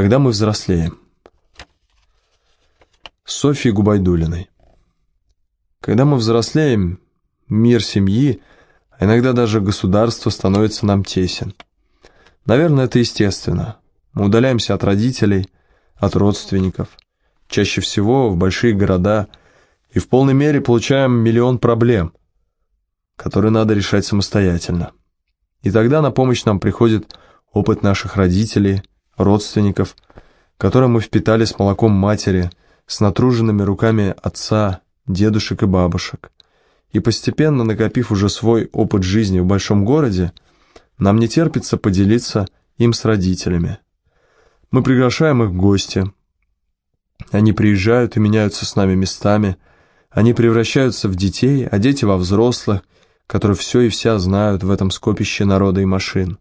Когда мы взрослеем. Софьи Губайдулиной. Когда мы взрослеем, мир семьи, а иногда даже государство становится нам тесен. Наверное, это естественно. Мы удаляемся от родителей, от родственников. Чаще всего в большие города и в полной мере получаем миллион проблем, которые надо решать самостоятельно. И тогда на помощь нам приходит опыт наших родителей, родственников, которые мы впитали с молоком матери, с натруженными руками отца, дедушек и бабушек. И постепенно, накопив уже свой опыт жизни в большом городе, нам не терпится поделиться им с родителями. Мы приглашаем их в гости. Они приезжают и меняются с нами местами. Они превращаются в детей, а дети во взрослых, которые все и вся знают в этом скопище народа и машин.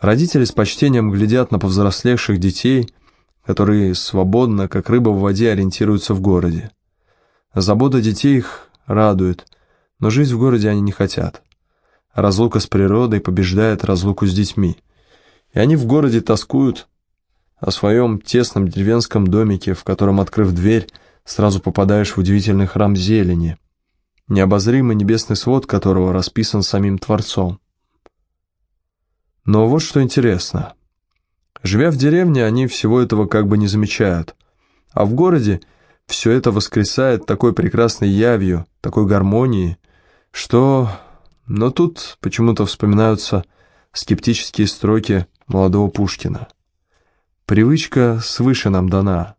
Родители с почтением глядят на повзрослевших детей, которые свободно, как рыба в воде, ориентируются в городе. Забота детей их радует, но жить в городе они не хотят. Разлука с природой побеждает разлуку с детьми. И они в городе тоскуют о своем тесном деревенском домике, в котором, открыв дверь, сразу попадаешь в удивительный храм зелени, необозримый небесный свод которого расписан самим Творцом. Но вот что интересно. Живя в деревне, они всего этого как бы не замечают, а в городе все это воскресает такой прекрасной явью, такой гармонией, что... Но тут почему-то вспоминаются скептические строки молодого Пушкина. «Привычка свыше нам дана,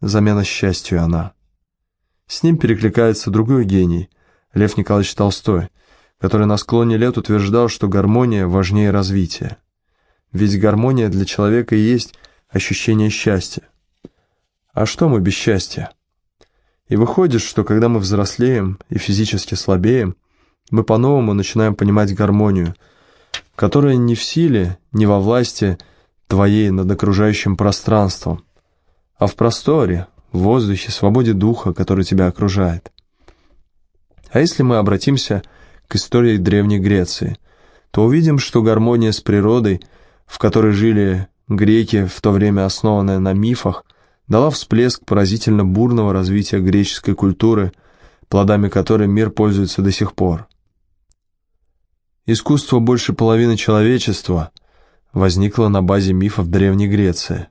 замена счастью она». С ним перекликается другой гений, Лев Николаевич Толстой – который на склоне лет утверждал, что гармония важнее развития. Ведь гармония для человека и есть ощущение счастья. А что мы без счастья? И выходит, что когда мы взрослеем и физически слабеем, мы по-новому начинаем понимать гармонию, которая не в силе, не во власти твоей над окружающим пространством, а в просторе, в воздухе, свободе духа, который тебя окружает. А если мы обратимся к истории Древней Греции, то увидим, что гармония с природой, в которой жили греки, в то время основанная на мифах, дала всплеск поразительно бурного развития греческой культуры, плодами которой мир пользуется до сих пор. Искусство больше половины человечества возникло на базе мифов Древней Греции,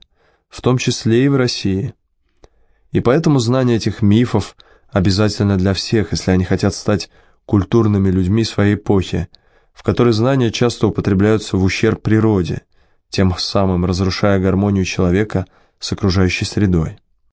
в том числе и в России. И поэтому знание этих мифов обязательно для всех, если они хотят стать культурными людьми своей эпохи, в которой знания часто употребляются в ущерб природе, тем самым разрушая гармонию человека с окружающей средой.